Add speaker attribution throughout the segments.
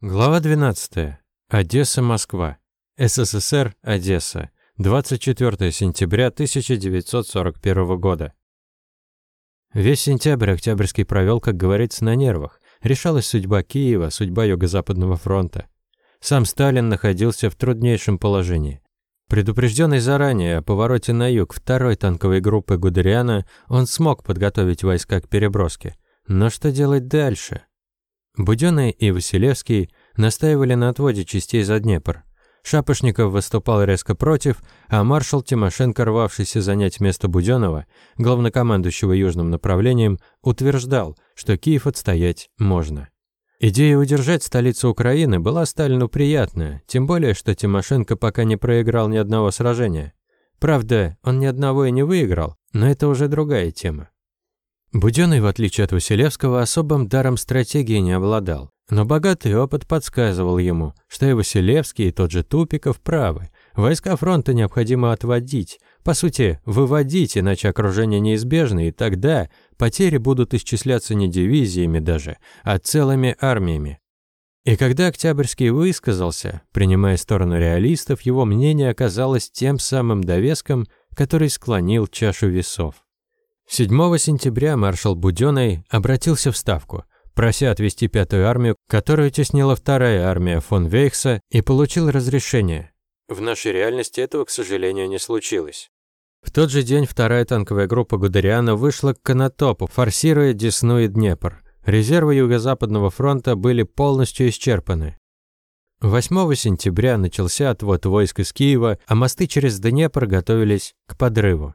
Speaker 1: Глава 12. Одесса-Москва. СССР, Одесса. 24 сентября 1941 года. Весь сентябрь Октябрьский провел, как говорится, на нервах. Решалась судьба Киева, судьба Юго-Западного фронта. Сам Сталин находился в труднейшем положении. Предупрежденный заранее о повороте на юг второй танковой группы Гудериана, он смог подготовить войска к переброске. Но что делать дальше? Будённый и Василевский настаивали на отводе частей за Днепр. Шапошников выступал резко против, а маршал Тимошенко, рвавшийся занять место Будённого, главнокомандующего южным направлением, утверждал, что Киев отстоять можно. Идея удержать столицу Украины была Сталину приятная, тем более, что Тимошенко пока не проиграл ни одного сражения. Правда, он ни одного и не выиграл, но это уже другая тема. Будённый, в отличие от Василевского, особым даром стратегии не обладал. Но богатый опыт подсказывал ему, что и Василевский, и тот же Тупиков правы. Войска фронта необходимо отводить, по сути, выводить, иначе окружение неизбежно, и тогда потери будут исчисляться не дивизиями даже, а целыми армиями. И когда Октябрьский высказался, принимая сторону реалистов, его мнение оказалось тем самым довеском, который склонил чашу весов. 7 сентября маршал Будённый обратился в Ставку, прося отвести пятую армию, которую теснила вторая армия фон Вейхса, и получил разрешение. В нашей реальности этого, к сожалению, не случилось. В тот же день вторая танковая группа Гудериана вышла к Конотопу, форсируя Десну и Днепр. Резервы Юго-Западного фронта были полностью исчерпаны. 8 сентября начался отвод войск из Киева, а мосты через Днепр готовились к подрыву.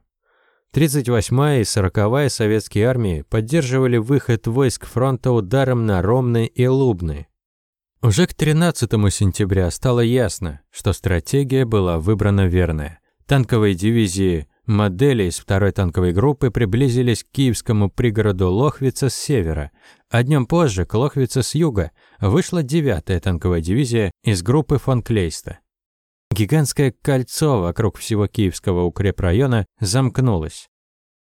Speaker 1: 38-я и 40-я советские армии поддерживали выход войск фронта ударом на Ромны и Лубны. Уже к 13 сентября стало ясно, что стратегия была выбрана верная. Танковые дивизии модели из второй танковой группы приблизились к киевскому пригороду Лохвица с севера, а днем позже к Лохвице с юга вышла 9-я танковая дивизия из группы фон Клейста. Гигантское кольцо вокруг всего Киевского укрепрайона замкнулось.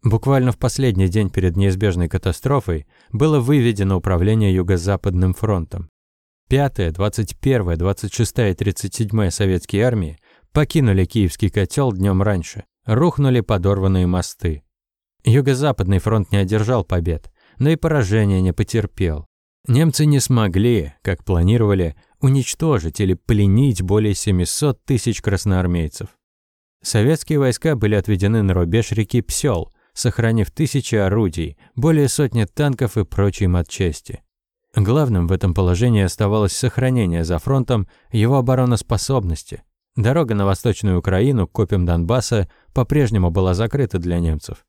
Speaker 1: Буквально в последний день перед неизбежной катастрофой было выведено управление Юго-Западным фронтом. 5-я, 21-я, 26-я и 37-я советские армии покинули Киевский котел днем раньше, рухнули подорванные мосты. Юго-Западный фронт не одержал побед, но и поражения не потерпел. Немцы не смогли, как планировали, уничтожить или пленить более 700 тысяч красноармейцев. Советские войска были отведены на рубеж реки Псёл, сохранив тысячи орудий, более сотни танков и прочей матчасти. Главным в этом положении оставалось сохранение за фронтом его обороноспособности. Дорога на Восточную Украину к копьям Донбасса по-прежнему была закрыта для немцев.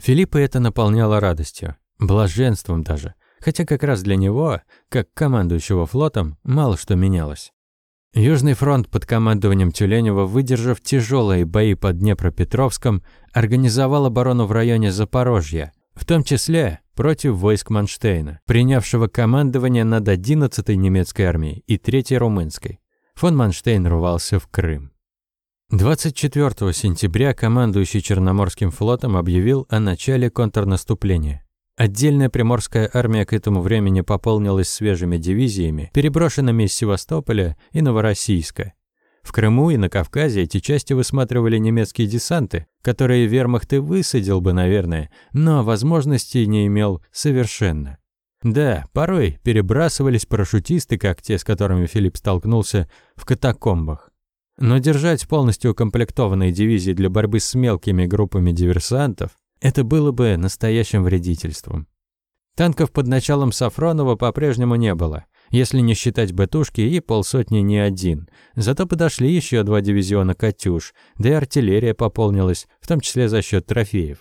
Speaker 1: Филиппа это наполняло радостью, блаженством даже – хотя как раз для него, как командующего флотом, мало что менялось. Южный фронт под командованием Тюленева, выдержав тяжелые бои под Днепропетровском, организовал оборону в районе Запорожья, в том числе против войск Манштейна, принявшего командование над 11-й немецкой армией и 3-й румынской. Фон Манштейн рвался в Крым. 24 сентября командующий Черноморским флотом объявил о начале контрнаступления. Отдельная приморская армия к этому времени пополнилась свежими дивизиями, переброшенными из Севастополя и Новороссийска. В Крыму и на Кавказе эти части высматривали немецкие десанты, которые вермахт и высадил бы, наверное, но возможностей не имел совершенно. Да, порой перебрасывались парашютисты, как те, с которыми Филипп столкнулся в катакомбах. Но держать полностью укомплектованные дивизии для борьбы с мелкими группами диверсантов это было бы настоящим вредительством. Танков под началом Сафронова по-прежнему не было, если не считать «Бетушки» и полсотни не один. Зато подошли еще два дивизиона «Катюш», да и артиллерия пополнилась, в том числе за счет трофеев.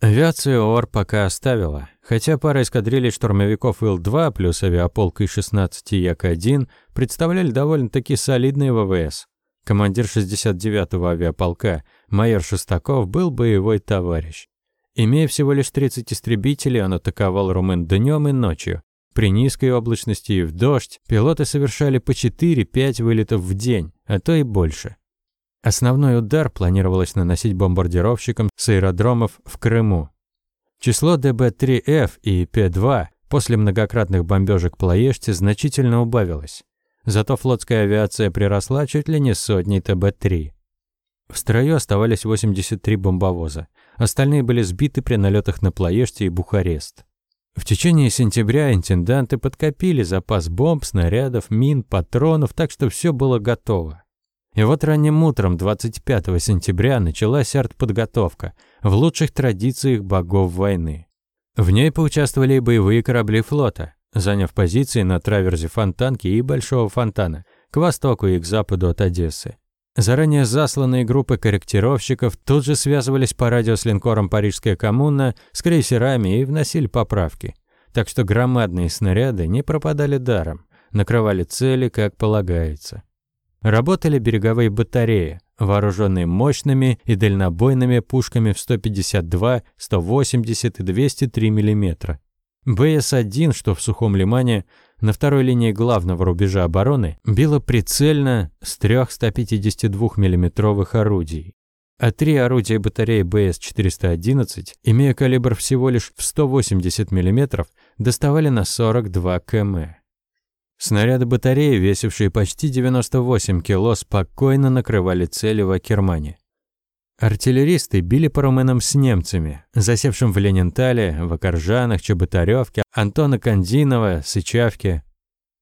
Speaker 1: Авиацию ОР пока оставила, хотя пара эскадрилей штурмовиков Ил-2 плюс авиаполк И-16 и Як-1 представляли довольно-таки солидные ВВС. Командир 69-го авиаполка майор Шестаков был боевой товарищ. Имея всего лишь 30 истребителей, он атаковал румын днем и ночью. При низкой облачности и в дождь пилоты совершали по 4-5 вылетов в день, а то и больше. Основной удар планировалось наносить бомбардировщикам с аэродромов в Крыму. Число ДБ-3Ф и Пе-2 после многократных бомбежек Плоешти значительно убавилось. Зато флотская авиация приросла чуть ли не сотней ТБ-3. В строю оставались 83 бомбовоза. Остальные были сбиты при налетах на Плоешти и Бухарест. В течение сентября интенданты подкопили запас бомб, снарядов, мин, патронов, так что все было готово. И вот ранним утром 25 сентября началась артподготовка в лучших традициях богов войны. В ней поучаствовали боевые корабли флота, заняв позиции на траверзе Фонтанки и Большого Фонтана, к востоку и к западу от Одессы. Заранее засланные группы корректировщиков тут же связывались по радио с линкором «Парижская коммуна», с крейсерами и вносили поправки. Так что громадные снаряды не пропадали даром, накрывали цели, как полагается. Работали береговые батареи, вооруженные мощными и дальнобойными пушками в 152, 180 и 203 мм. БС-1, что в Сухом Лимане, на второй линии главного рубежа обороны, било прицельно с трех 152 миллиметровых орудий. А три орудия батареи БС-411, имея калибр всего лишь в 180 мм, доставали на 42 км. Снаряды батареи, весившие почти 98 кило, спокойно накрывали цели в Акермане. Артиллеристы били по румынам с немцами, засевшим в Ленинтале, в Акаржанах, Чеботаревке, Антона Кандинова, Сычавке.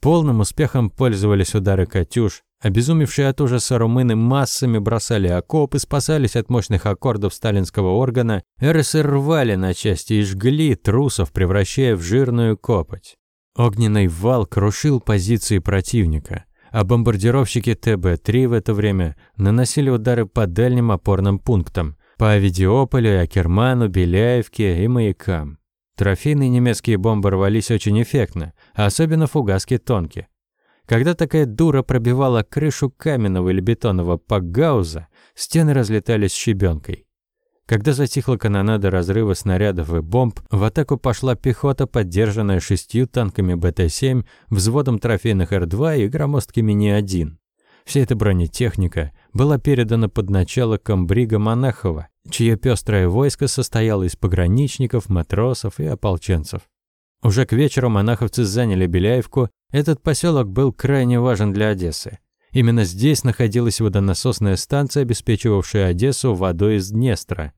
Speaker 1: Полным успехом пользовались удары «Катюш», Обезумевшие от ужаса румыны массами бросали окопы, спасались от мощных аккордов сталинского органа, РСР рвали на части и жгли трусов, превращая в жирную копоть. Огненный вал крушил позиции противника а бомбардировщики ТБ-3 в это время наносили удары по дальним опорным пунктам, по Авидиополю, Акерману, Беляевке и Маякам. Трофейные немецкие бомбы рвались очень эффектно, особенно фугаски тонкие. Когда такая дура пробивала крышу каменного или бетонного пакгауза, стены разлетались щебенкой. Когда затихла канонада разрыва снарядов и бомб, в атаку пошла пехота, поддержанная шестью танками БТ-7, взводом трофейных Р-2 и громоздкими Ни-1. Вся эта бронетехника была передана под начало комбрига Монахова, чье пестрое войско состояло из пограничников, матросов и ополченцев. Уже к вечеру монаховцы заняли Беляевку, этот поселок был крайне важен для Одессы. Именно здесь находилась водонасосная станция, обеспечивавшая Одессу водой из Днестра.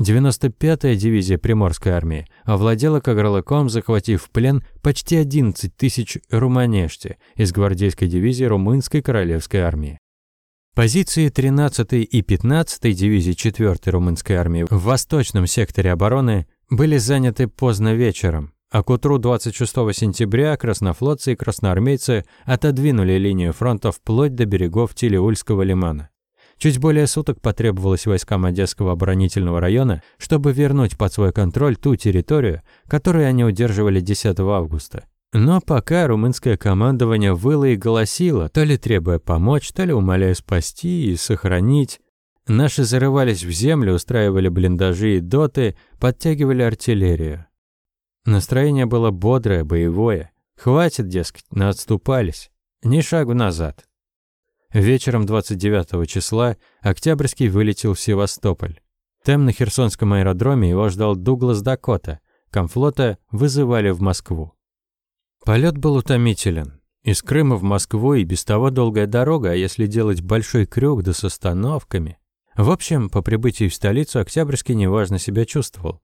Speaker 1: 95-я дивизия Приморской армии овладела Кагарлыком, захватив в плен почти 11 тысяч руманешти из гвардейской дивизии Румынской королевской армии. Позиции 13-й и 15-й дивизии 4-й румынской армии в восточном секторе обороны были заняты поздно вечером, а к утру 26 сентября краснофлотцы и красноармейцы отодвинули линию фронта вплоть до берегов Тилиульского лимана. Чуть более суток потребовалось войскам Одесского оборонительного района, чтобы вернуть под свой контроль ту территорию, которую они удерживали 10 августа. Но пока румынское командование выло и голосило, то ли требуя помочь, то ли умоляя спасти и сохранить, наши зарывались в землю, устраивали блиндажи и доты, подтягивали артиллерию. Настроение было бодрое, боевое. Хватит, дескать, но отступались. Ни шагу назад. Вечером 29 числа Октябрьский вылетел в Севастополь. Там на Херсонском аэродроме его ждал Дуглас Дакота. Комфлота вызывали в Москву. Полет был утомителен. Из Крыма в Москву и без того долгая дорога, а если делать большой крюк да с остановками. В общем, по прибытии в столицу Октябрьский неважно себя чувствовал.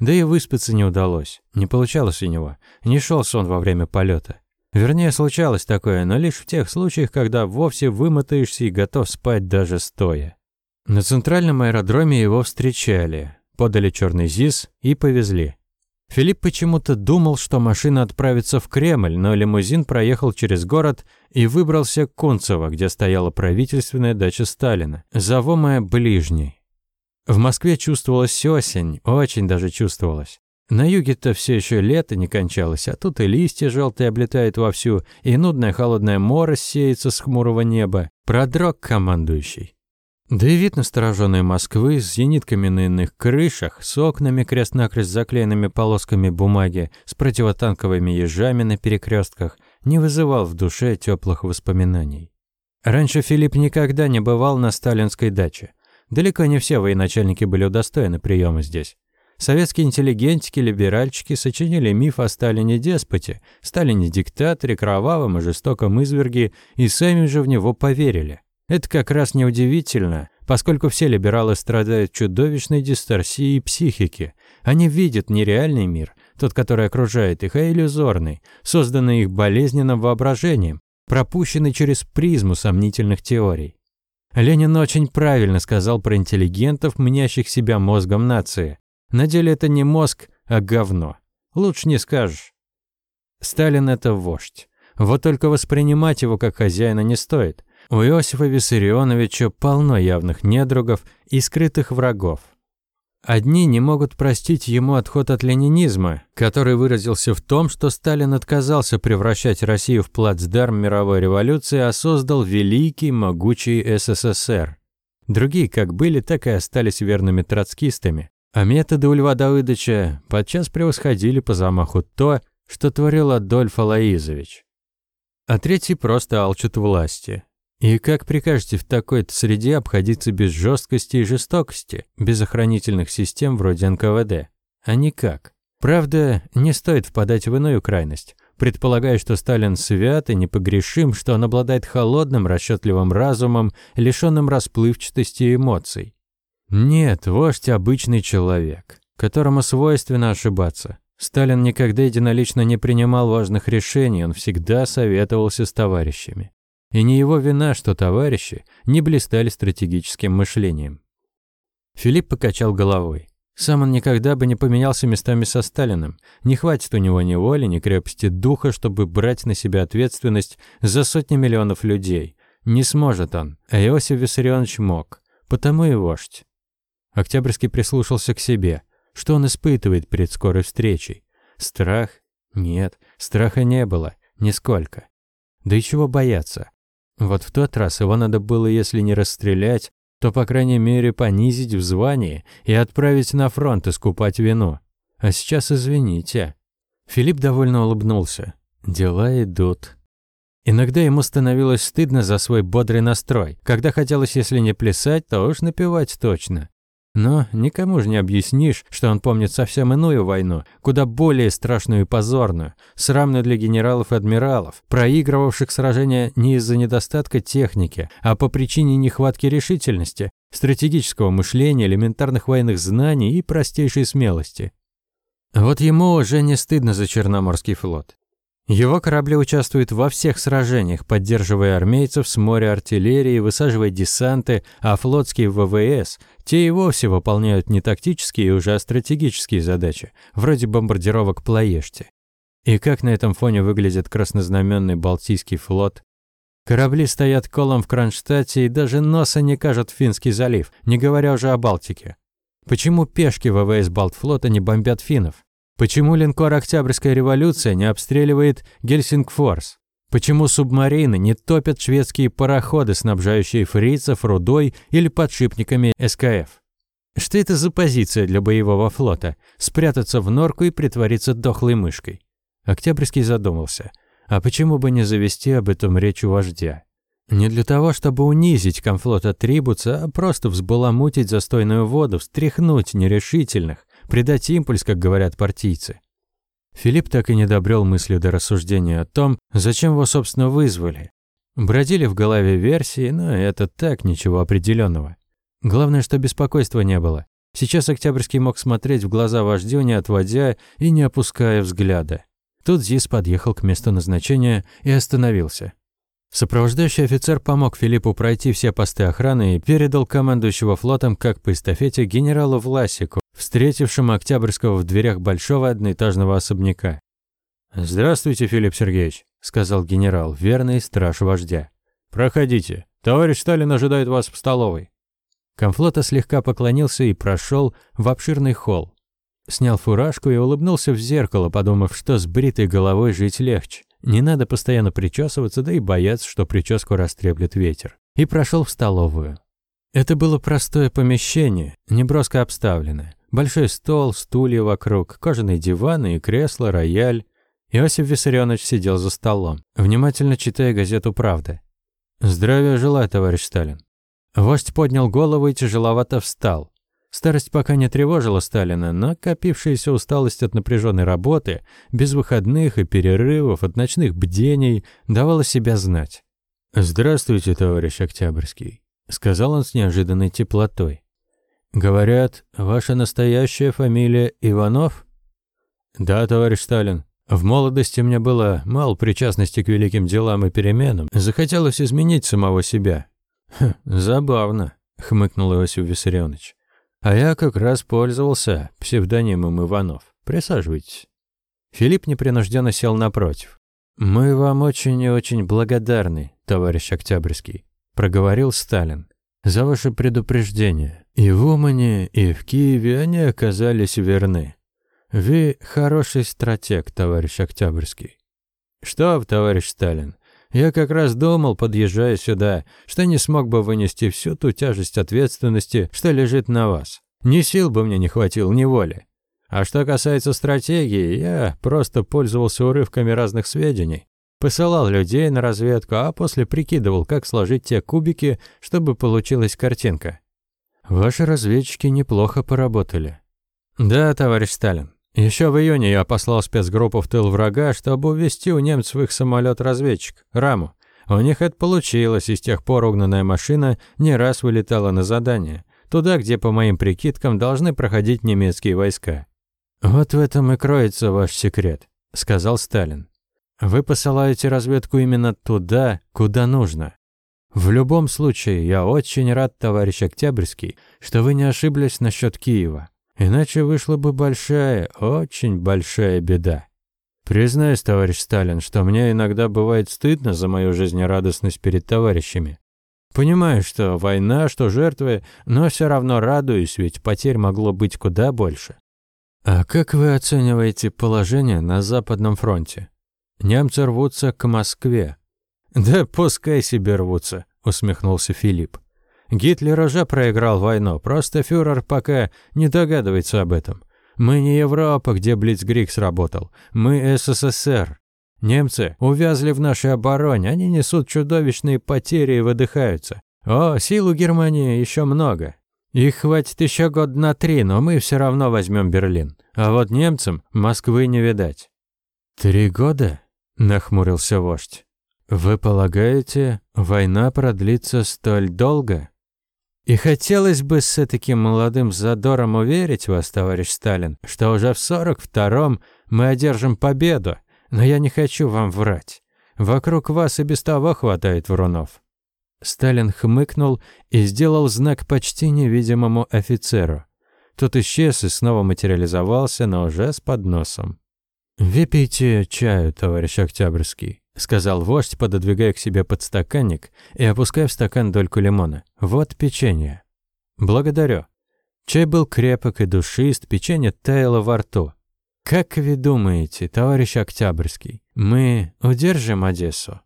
Speaker 1: Да и выспаться не удалось. Не получалось у него. Не шел сон во время полета. Вернее, случалось такое, но лишь в тех случаях, когда вовсе вымотаешься и готов спать даже стоя. На центральном аэродроме его встречали, подали черный ЗИС и повезли. Филипп почему-то думал, что машина отправится в Кремль, но лимузин проехал через город и выбрался к Кунцево, где стояла правительственная дача Сталина, завомая ближней. В Москве чувствовалась осень, очень даже чувствовалась. На юге-то все еще лето не кончалось, а тут и листья желтые облетают вовсю, и нудная холодная морось сеется с хмурого неба. Продрог командующий. Да и вид настороженной Москвы с зенитками на иных крышах, с окнами крест-накрест заклеенными полосками бумаги, с противотанковыми ежами на перекрестках, не вызывал в душе теплых воспоминаний. Раньше Филипп никогда не бывал на сталинской даче. Далеко не все военачальники были удостоены приема здесь. Советские интеллигентики, либеральчики сочинили миф о Сталине-деспоте, Сталине-диктаторе, кровавом и жестоком изверге, и сами же в него поверили. Это как раз неудивительно, поскольку все либералы страдают чудовищной дисторсией психики. Они видят нереальный мир, тот, который окружает их, а иллюзорный, созданный их болезненным воображением, пропущенный через призму сомнительных теорий. Ленин очень правильно сказал про интеллигентов, мнящих себя мозгом нации. На деле это не мозг, а говно. Лучше не скажешь. Сталин – это вождь. Вот только воспринимать его как хозяина не стоит. У Иосифа Виссарионовича полно явных недругов и скрытых врагов. Одни не могут простить ему отход от ленинизма, который выразился в том, что Сталин отказался превращать Россию в плацдарм мировой революции, а создал великий, могучий СССР. Другие как были, так и остались верными троцкистами. А методы у Льва Давыдовича подчас превосходили по замаху то, что творил Адольф Алаизович. А третьи просто алчут власти. И как прикажете в такой-то среде обходиться без жесткости и жестокости, без охранительных систем вроде НКВД? А никак. Правда, не стоит впадать в иную крайность, предполагая, что Сталин свят и непогрешим, что он обладает холодным, расчетливым разумом, лишенным расплывчатости и эмоций. Нет, вождь – обычный человек, которому свойственно ошибаться. Сталин никогда единолично не принимал важных решений, он всегда советовался с товарищами. И не его вина, что товарищи не блистали стратегическим мышлением. Филипп покачал головой. Сам он никогда бы не поменялся местами со Сталиным. Не хватит у него ни воли, ни крепости духа, чтобы брать на себя ответственность за сотни миллионов людей. Не сможет он, а Иосиф Виссарионович мог. Потому и вождь. Октябрьский прислушался к себе. Что он испытывает перед скорой встречей? Страх? Нет, страха не было. Нисколько. Да и чего бояться? Вот в тот раз его надо было, если не расстрелять, то, по крайней мере, понизить в звании и отправить на фронт искупать вину. А сейчас извините. Филипп довольно улыбнулся. Дела идут. Иногда ему становилось стыдно за свой бодрый настрой. Когда хотелось, если не плясать, то уж напевать точно. Но никому же не объяснишь, что он помнит совсем иную войну, куда более страшную и позорную, срамную для генералов и адмиралов, проигрывавших сражения не из-за недостатка техники, а по причине нехватки решительности, стратегического мышления, элементарных военных знаний и простейшей смелости. Вот ему уже не стыдно за Черноморский флот. Его корабли участвуют во всех сражениях, поддерживая армейцев с моря артиллерии, высаживая десанты, а флотские ВВС, те и вовсе выполняют не тактические, уже а стратегические задачи, вроде бомбардировок Плоешти. И как на этом фоне выглядит краснознаменный Балтийский флот? Корабли стоят колом в Кронштадте и даже носа не кажут в Финский залив, не говоря уже о Балтике. Почему пешки ВВС Балтфлота не бомбят финнов? Почему линкор «Октябрьская революция» не обстреливает Гельсингфорс? Почему субмарины не топят шведские пароходы, снабжающие фрицев рудой или подшипниками СКФ? Что это за позиция для боевого флота? Спрятаться в норку и притвориться дохлой мышкой? Октябрьский задумался. А почему бы не завести об этом речь у вождя? Не для того, чтобы унизить комфлота Трибуца, а просто взбаламутить застойную воду, встряхнуть нерешительных, придать импульс, как говорят партийцы. Филипп так и не добрел мысли до рассуждения о том, зачем его, собственно, вызвали. Бродили в голове версии, но это так, ничего определенного. Главное, что беспокойства не было. Сейчас Октябрьский мог смотреть в глаза вождю, не отводя и не опуская взгляда. Тут ЗИС подъехал к месту назначения и остановился. Сопровождающий офицер помог Филиппу пройти все посты охраны и передал командующего флотом как по эстафете генералу Власику, встретившему Октябрьского в дверях большого одноэтажного особняка. «Здравствуйте, Филипп Сергеевич», – сказал генерал, верный страж вождя. «Проходите. Товарищ Сталин ожидает вас в столовой». Комфлота слегка поклонился и прошел в обширный холл. Снял фуражку и улыбнулся в зеркало, подумав, что с бритой головой жить легче. Не надо постоянно причесываться, да и бояться, что прическу растреплет ветер. И прошел в столовую. Это было простое помещение, неброско обставленное. Большой стол, стулья вокруг, кожаные диваны и кресла, рояль. Иосиф Виссарионович сидел за столом, внимательно читая газету «Правда». «Здравия желаю, товарищ Сталин». Вождь поднял голову и тяжеловато встал. Старость пока не тревожила Сталина, но копившаяся усталость от напряженной работы, без выходных и перерывов, от ночных бдений, давала себя знать. «Здравствуйте, товарищ Октябрьский», — сказал он с неожиданной теплотой. «Говорят, ваша настоящая фамилия Иванов?» «Да, товарищ Сталин. В молодости мне было мало причастности к великим делам и переменам. Захотелось изменить самого себя». «Хм, «Забавно», — хмыкнул Иосиф Виссарионович. А я как раз пользовался псевдонимом Иванов. Присаживайтесь. Филипп непринужденно сел напротив. «Мы вам очень и очень благодарны, товарищ Октябрьский», – проговорил Сталин, – «за ваше предупреждение. И в Умане, и в Киеве они оказались верны. Вы хороший стратег, товарищ Октябрьский». «Что, товарищ Сталин, я как раз думал, подъезжая сюда, что не смог бы вынести всю ту тяжесть ответственности, что лежит на вас. Ни сил бы мне не хватило, ни воли. А что касается стратегии, я просто пользовался урывками разных сведений. Посылал людей на разведку, а после прикидывал, как сложить те кубики, чтобы получилась картинка. Ваши разведчики неплохо поработали. Да, товарищ Сталин. Еще в июне я послал спецгруппу в тыл врага, чтобы увести у немцев их самолет-разведчик, Раму. У них это получилось, и с тех пор угнанная машина не раз вылетала на задание. Туда, где, по моим прикидкам, должны проходить немецкие войска. «Вот в этом и кроется ваш секрет», — сказал Сталин. «Вы посылаете разведку именно туда, куда нужно. В любом случае, я очень рад, товарищ Октябрьский, что вы не ошиблись насчет Киева. Иначе вышла бы большая, очень большая беда. Признаюсь, товарищ Сталин, что мне иногда бывает стыдно за мою жизнерадостность перед товарищами. Понимаю, что война, что жертвы, но все равно радуюсь, ведь потерь могло быть куда больше. А как вы оцениваете положение на Западном фронте? Немцы рвутся к Москве. Да пускай себе рвутся, усмехнулся Филипп. Гитлер уже проиграл войну, просто фюрер пока не догадывается об этом. Мы не Европа, где Блицкриг сработал. Мы СССР. Немцы увязли в нашей обороне, они несут чудовищные потери и выдыхаются. О, сил у Германии еще много. Их хватит еще год на три, но мы все равно возьмем Берлин. А вот немцам Москвы не видать. Три года? Нахмурился вождь. Вы полагаете, война продлится столь долго? И хотелось бы с таким молодым задором уверить вас, товарищ Сталин, что уже в 42-м мы одержим победу, но я не хочу вам врать. Вокруг вас и без того хватает врунов». Сталин хмыкнул и сделал знак почти невидимому офицеру. Тот исчез и снова материализовался, но уже с подносом. «Выпейте чаю, товарищ Октябрьский», — сказал вождь, пододвигая к себе подстаканник и опуская в стакан дольку лимона. «Вот печенье». «Благодарю». Чай был крепок и душист, печенье таяло во рту. «Как вы думаете, товарищ Октябрьский, мы удержим Одессу?»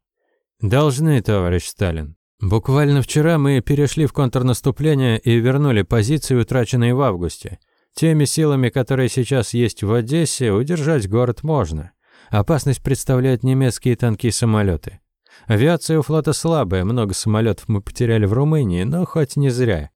Speaker 1: «Должны, товарищ Сталин. Буквально вчера мы перешли в контрнаступление и вернули позиции, утраченные в августе. Теми силами, которые сейчас есть в Одессе, удержать город можно. Опасность представляют немецкие танки и самолеты. Авиация у флота слабая, много самолетов мы потеряли в Румынии, но хоть не зря.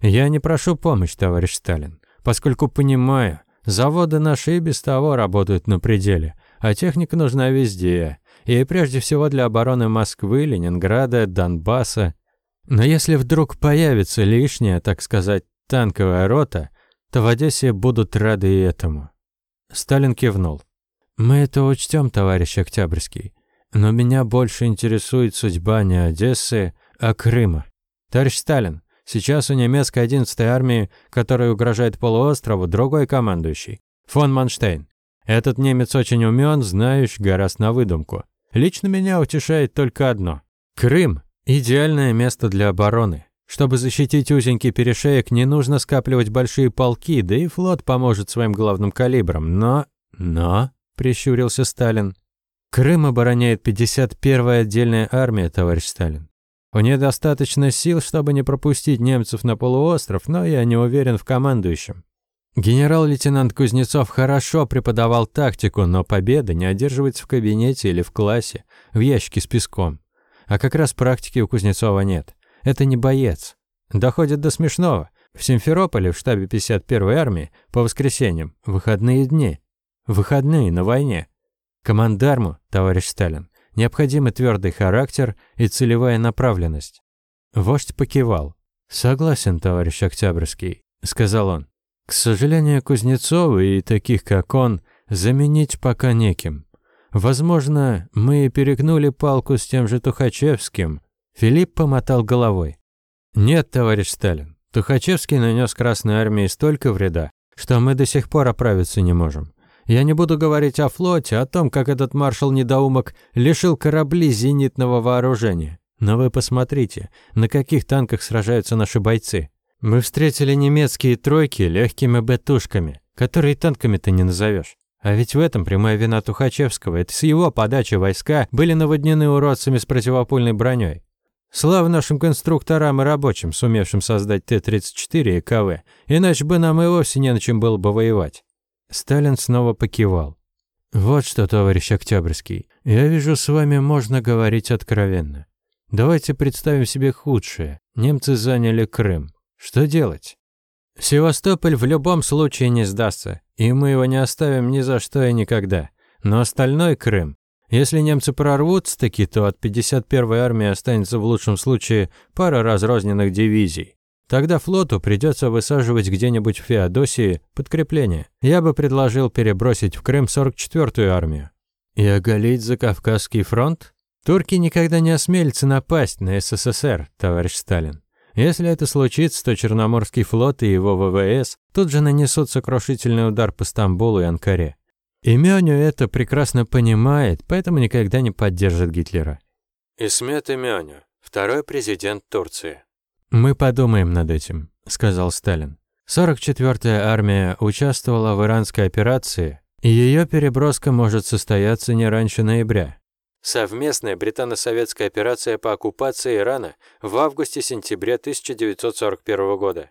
Speaker 1: Я не прошу помощи, товарищ Сталин, поскольку понимаю, заводы наши и без того работают на пределе, а техника нужна везде, и прежде всего для обороны Москвы, Ленинграда, Донбасса. Но если вдруг появится лишняя, так сказать, танковая рота, то в Одессе будут рады и этому. Сталин кивнул. Мы это учтем, товарищ Октябрьский. Но меня больше интересует судьба не Одессы, а Крыма. Товарищ Сталин, сейчас у немецкой 11-й армии, которая угрожает полуострову, другой командующий. Фон Манштейн. Этот немец очень умен, знающий, гораздо на выдумку. Лично меня утешает только одно. Крым – идеальное место для обороны. Чтобы защитить узенький перешеек, не нужно скапливать большие полки, да и флот поможет своим главным калибрам. Но... Но прищурился Сталин. Крым обороняет 51-я отдельная армия, товарищ Сталин. У нее достаточно сил, чтобы не пропустить немцев на полуостров, но я не уверен в командующем. Генерал-лейтенант Кузнецов хорошо преподавал тактику, но победа не одерживается в кабинете или в классе, в ящике с песком. А как раз практики у Кузнецова нет. Это не боец. Доходит до смешного. В Симферополе в штабе 51-й армии по воскресеньям выходные дни. Выходные на войне. Командарму, товарищ Сталин, необходимый твердый характер и целевая направленность. Вождь покивал. «Согласен, товарищ Октябрьский», — сказал он. «К сожалению, Кузнецова и таких, как он, заменить пока неким. Возможно, мы перегнули палку с тем же Тухачевским». Филипп помотал головой. «Нет, товарищ Сталин, Тухачевский нанес Красной Армии столько вреда, что мы до сих пор оправиться не можем. Я не буду говорить о флоте, о том, как этот маршал-недоумок лишил корабли зенитного вооружения. Но вы посмотрите, на каких танках сражаются наши бойцы. Мы встретили немецкие тройки легкими бетушками, которые танками-то не назовешь. А ведь в этом прямая вина Тухачевского. Это с его подачи войска были наводнены уродцами с противопульной броней. Слава нашим конструкторам и рабочим, сумевшим создать Т-34 и КВ, иначе бы нам и вовсе не на чем было бы воевать. Сталин снова покивал. «Вот что, товарищ Октябрьский, я вижу, с вами можно говорить откровенно. Давайте представим себе худшее. Немцы заняли Крым. Что делать? Севастополь в любом случае не сдастся, и мы его не оставим ни за что и никогда. Но остальной Крым, если немцы прорвутся-таки, то от 51-й армии останется в лучшем случае пара разрозненных дивизий. Тогда флоту придется высаживать где-нибудь в Феодосии подкрепление. Я бы предложил перебросить в Крым 44-ю армию. И оголить за Кавказский фронт? Турки никогда не осмелятся напасть на СССР, товарищ Сталин. Если это случится, то Черноморский флот и его ВВС тут же нанесут сокрушительный удар по Стамбулу и Анкаре. И Мёню это прекрасно понимает, поэтому никогда не поддержит Гитлера. Исмет Мёню, второй президент Турции. «Мы подумаем над этим», — сказал Сталин. 44-я армия участвовала в иранской операции, и ее переброска может состояться не раньше ноября. Совместная британо-советская операция по оккупации Ирана в августе-сентябре 1941 года.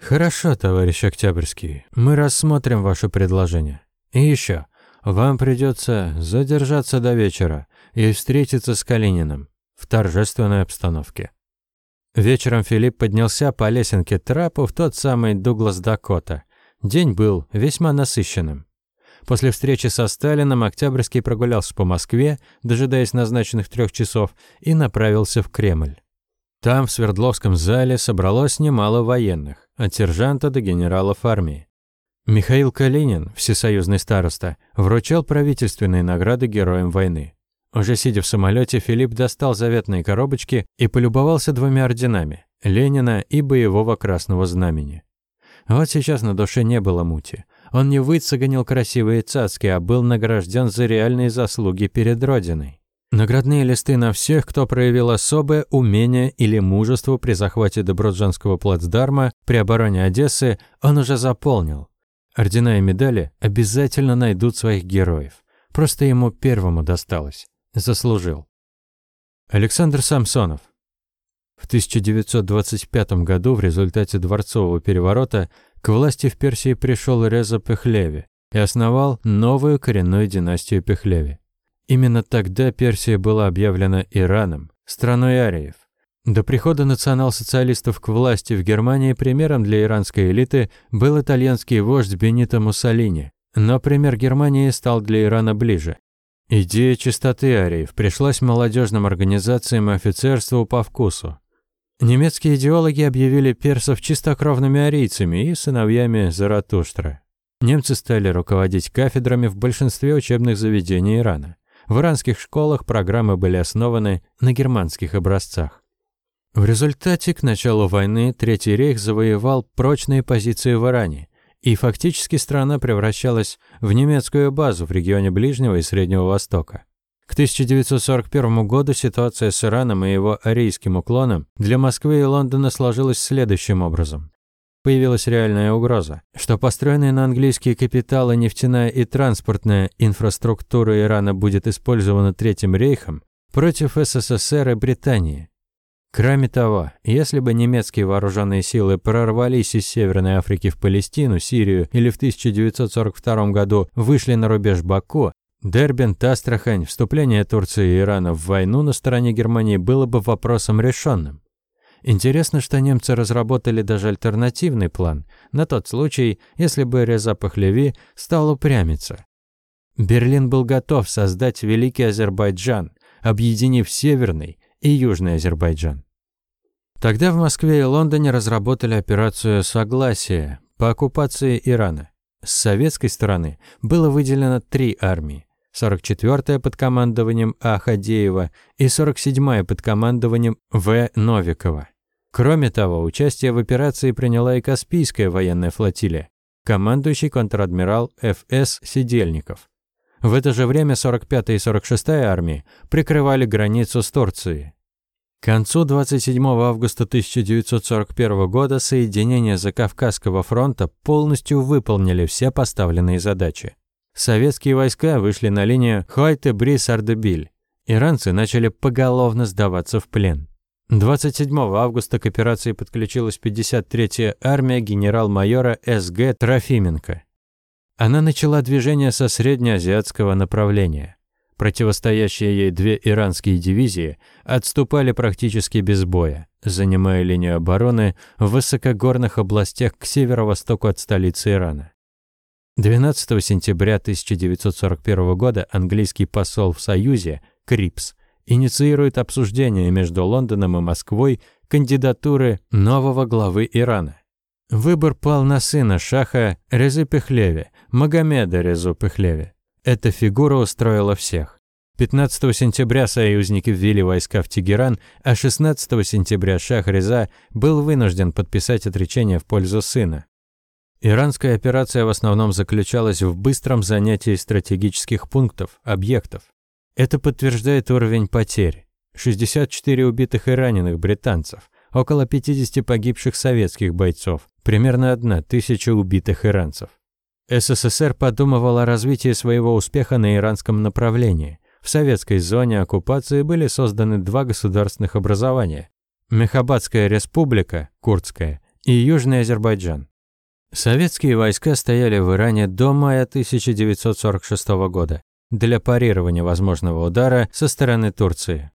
Speaker 1: Хорошо, товарищ Октябрьский, мы рассмотрим ваше предложение. И еще, вам придется задержаться до вечера и встретиться с Калининым в торжественной обстановке. Вечером Филипп поднялся по лесенке трапу в тот самый Дуглас Дакота. День был весьма насыщенным. После встречи со Сталином Октябрьский прогулялся по Москве, дожидаясь назначенных трех часов, и направился в Кремль. Там, в Свердловском зале, собралось немало военных, от сержанта до генералов армии. Михаил Калинин, всесоюзный староста, вручал правительственные награды героям войны. Уже сидя в самолете, Филипп достал заветные коробочки и полюбовался двумя орденами – Ленина и Боевого Красного Знамени. Вот сейчас на душе не было мути. Он не выцегонил красивые цацки, а был награжден за реальные заслуги перед Родиной. Наградные листы на всех, кто проявил особое умение или мужество при захвате Доброджанского плацдарма при обороне Одессы, он уже заполнил. Ордена и медали обязательно найдут своих героев. Просто ему первому досталось. Заслужил. Александр Самсонов. В 1925 году в результате дворцового переворота к власти в Персии пришел Реза Пехлеви и основал новую коренную династию Пехлеви. Именно тогда Персия была объявлена Ираном, страной ариев. До прихода национал-социалистов к власти в Германии примером для иранской элиты был итальянский вождь Бенито Муссолини, но пример Германии стал для Ирана ближе. Идея чистоты ариев пришлась молодежным организациям и офицерству по вкусу. Немецкие идеологи объявили персов чистокровными арийцами и сыновьями Заратустра. Немцы стали руководить кафедрами в большинстве учебных заведений Ирана. В иранских школах программы были основаны на германских образцах. В результате к началу войны Третий рейх завоевал прочные позиции в Иране, и фактически страна превращалась в немецкую базу в регионе Ближнего и Среднего Востока. К 1941 году ситуация с Ираном и его арийским уклоном для Москвы и Лондона сложилась следующим образом. Появилась реальная угроза, что построенная на английские капиталы нефтяная и транспортная инфраструктура Ирана будет использована Третьим рейхом против СССР и Британии. Кроме того, если бы немецкие вооруженные силы прорвались из Северной Африки в Палестину, Сирию или в 1942 году вышли на рубеж Баку, Дербент, Астрахань, вступление Турции и Ирана в войну на стороне Германии было бы вопросом решенным. Интересно, что немцы разработали даже альтернативный план на тот случай, если бы Реза Пахлеви стал упрямиться. Берлин был готов создать Великий Азербайджан, объединив Северный и Южный Азербайджан. Тогда в Москве и Лондоне разработали операцию «Согласие» по оккупации Ирана. С советской стороны было выделено три армии. 44-я под командованием А. Хадеева и 47-я под командованием В. Новикова. Кроме того, участие в операции приняла и Каспийская военная флотилия, командующий контр-адмирал Ф.С. Сидельников. В это же время 45-я и 46-я армии прикрывали границу с Турцией. К концу 27 августа 1941 года соединения Закавказского фронта полностью выполнили все поставленные задачи. Советские войска вышли на линию Хойте-Брис-Ардебиль. Иранцы начали поголовно сдаваться в плен. 27 августа к операции подключилась 53-я армия генерал-майора С.Г. Трофименко. Она начала движение со среднеазиатского направления. Противостоящие ей две иранские дивизии отступали практически без боя, занимая линию обороны в высокогорных областях к северо-востоку от столицы Ирана. 12 сентября 1941 года английский посол в Союзе, Крипс, инициирует обсуждение между Лондоном и Москвой кандидатуры нового главы Ирана. Выбор пал на сына Шаха Резы Пехлеви, Магомеда Резу Пехлеви. Эта фигура устроила всех. 15 сентября союзники ввели войска в Тегеран, а 16 сентября Шах Реза был вынужден подписать отречение в пользу сына. Иранская операция в основном заключалась в быстром занятии стратегических пунктов, объектов. Это подтверждает уровень потерь. 64 убитых и раненых британцев, около 50 погибших советских бойцов, примерно одна тысяча убитых иранцев. СССР подумывал о развитии своего успеха на иранском направлении. В советской зоне оккупации были созданы два государственных образования – Мехабадская республика, Курдская, и Южный Азербайджан. Советские войска стояли в Иране до мая 1946 года для парирования возможного удара со стороны Турции.